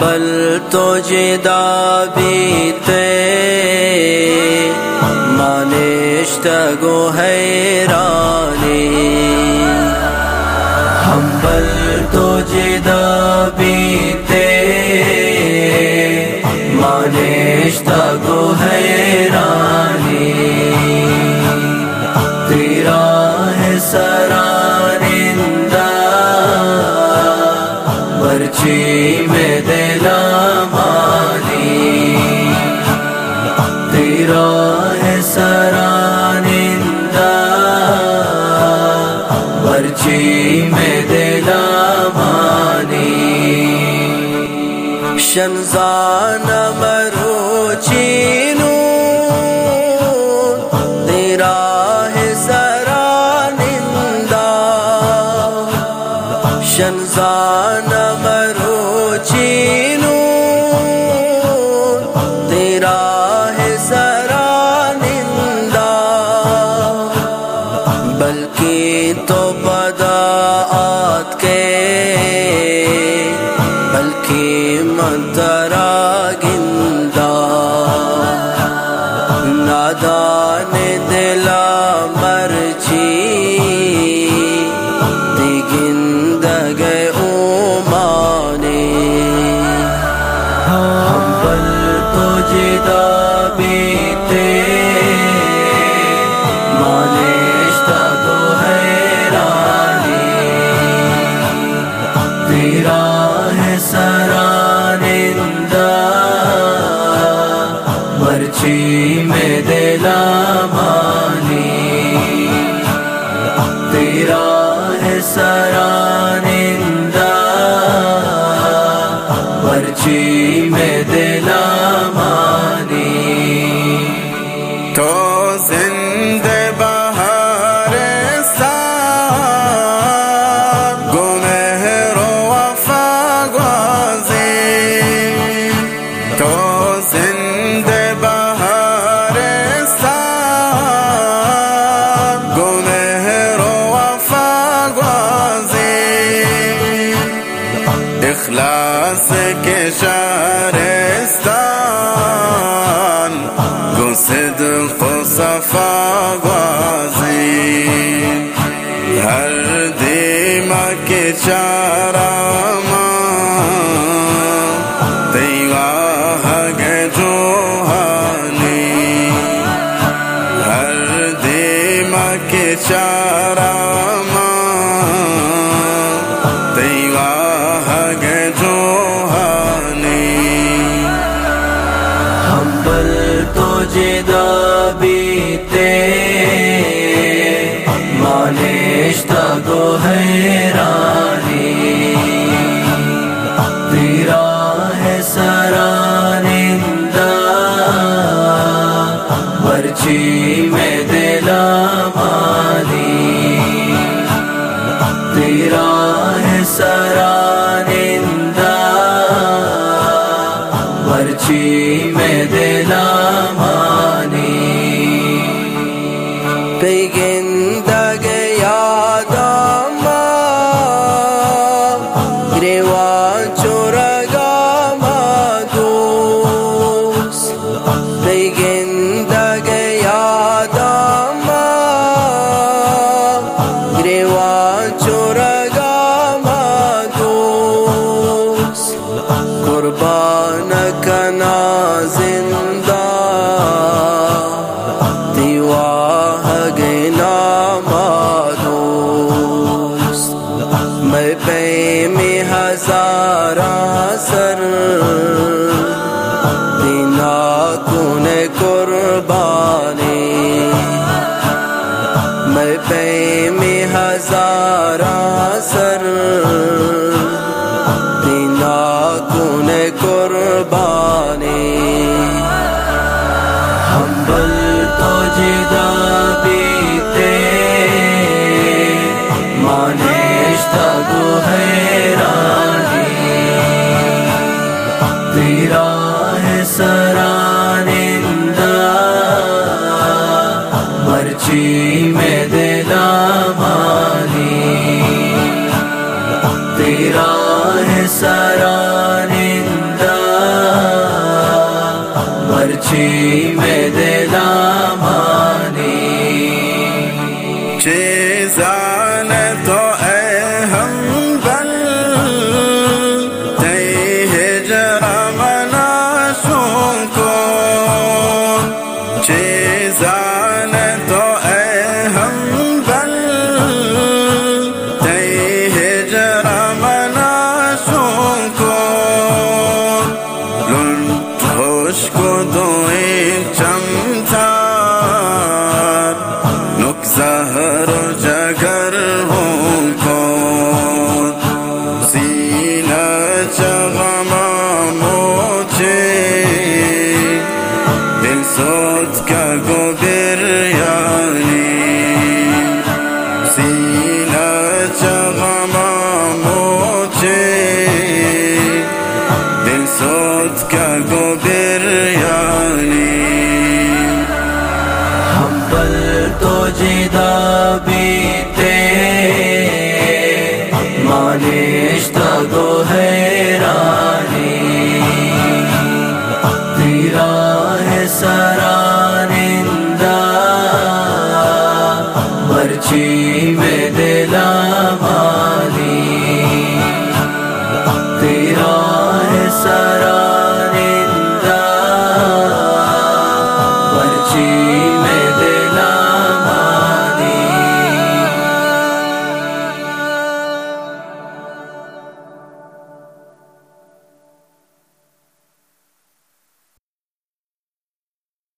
بل تو جدا بیتے مانشت گو حیرانی ہم بل تو جدا بیتے مانشت گو حیرانی تیرا ہے سرانندہ برچی میں دے دلا مانی تیرا ہے سرانندہ برچی میں دلا مانی شنزان مرو چینو تیرا ہے سرانندہ شنزان بلکہ تو بدعات کے بلکہ منترا گندا نادان دلا مرچی مرچی میں دلا اخلاص کے شارستان گو صدق و صفا بازی ہر دیما کے چارا دیوا گے جو ہر دیما کے چارا دیوا برچی میں دلا مالی تیرا ہے سرانندہ برچی میں دلا مالی قربان کنا زندہ دیواہ گنا مادوس میں پے میں ہزارہ سر۔ کراچی میں دینا مانی تیرا ہے سارا نندہ مرچی صدق চিবে দিলাম